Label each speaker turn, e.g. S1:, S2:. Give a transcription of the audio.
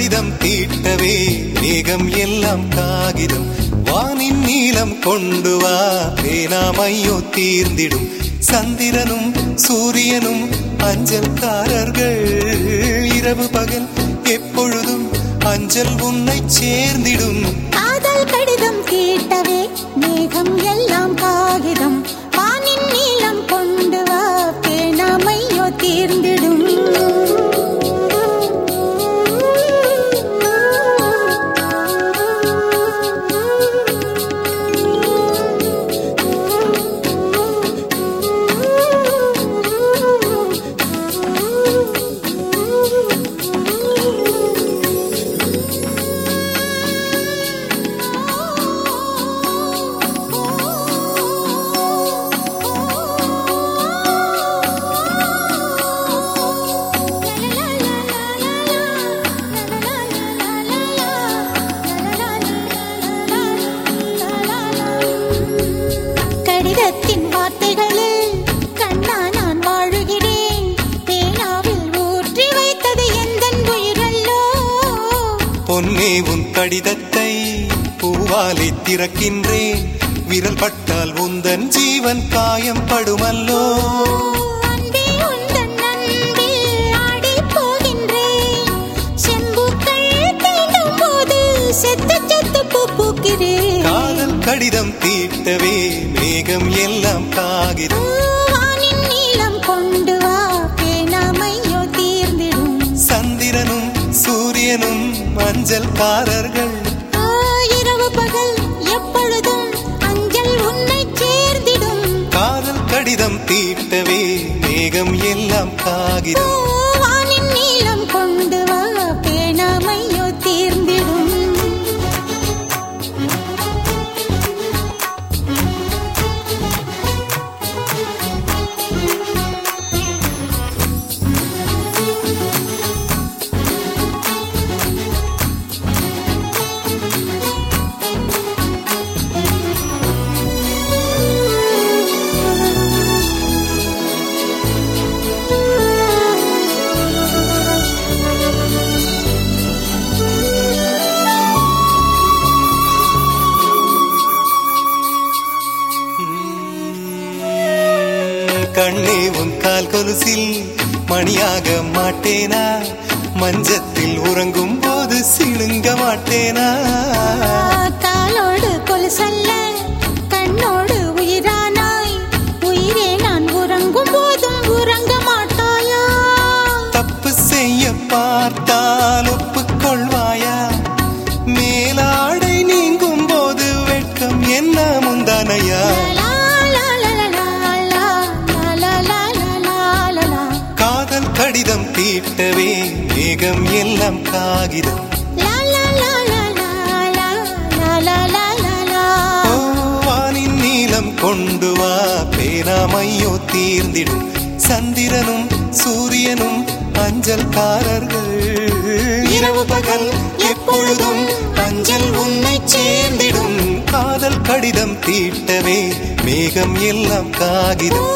S1: கடிதம் தீட்டவே மேகம் எல்லாம் காகிதம். வானின் நீளம் கொண்டு வா பேனாமையோ தீர்ந்திடும். சந்திரனும் சூரியனும் அஞ்சல்காரர்கள். இரவு பகல் எப்பொழுதும் அஞ்சல் உன்னை சேர்ந்திடும்.
S2: காதல் கடிதம் கேட்டவே மேகம் எல்லாம் காகிதம்.
S1: பொன்னே உன் கடிதத்தை பூவாலை திறக்கின்றேன். விரல் பட்டால் உந்தன் ஜீவன் காயம் படுமல்லோ. காதல் கடிதம் தீட்டவே மேகம் எல்லாம் காகிதம் மஞ்சள்காரர்கள்
S2: ஆ, இரவு பகல் எப்பொழுதும் அஞ்சல் உன்னை சேர்ந்திடும்
S1: காதல் கடிதம் தீட்டவே மேகம் எல்லாம் காகிதம். உன் கால் கொலுசில் மணியாக மாட்டேனா? மஞ்சத்தில் உறங்கும் போது சிணுங்க மாட்டேனா?
S2: காலோடு கொலுசல்ல கண்ணோடு உயிரானாய். உயிரே நான் உறங்கும் போதும் உறங்க மாட்டாயா?
S1: தப்பு செய்ய பார்த்தால் ஒப்புக்கொள்வாயா? தீட்டவே மேகம் எல்லாம் காகிதம் வானின் நீளம் கொண்டு வா பேராமையோ தீர்ந்திடும் சந்திரனும் சூரியனும் அஞ்சல்காரர்கள் இரவு பகல் எப்பொழுதும் அஞ்சல் உன்னை சேர்ந்திடும் காதல் கடிதம் தீட்டவே மேகம் எல்லாம் காகிதம்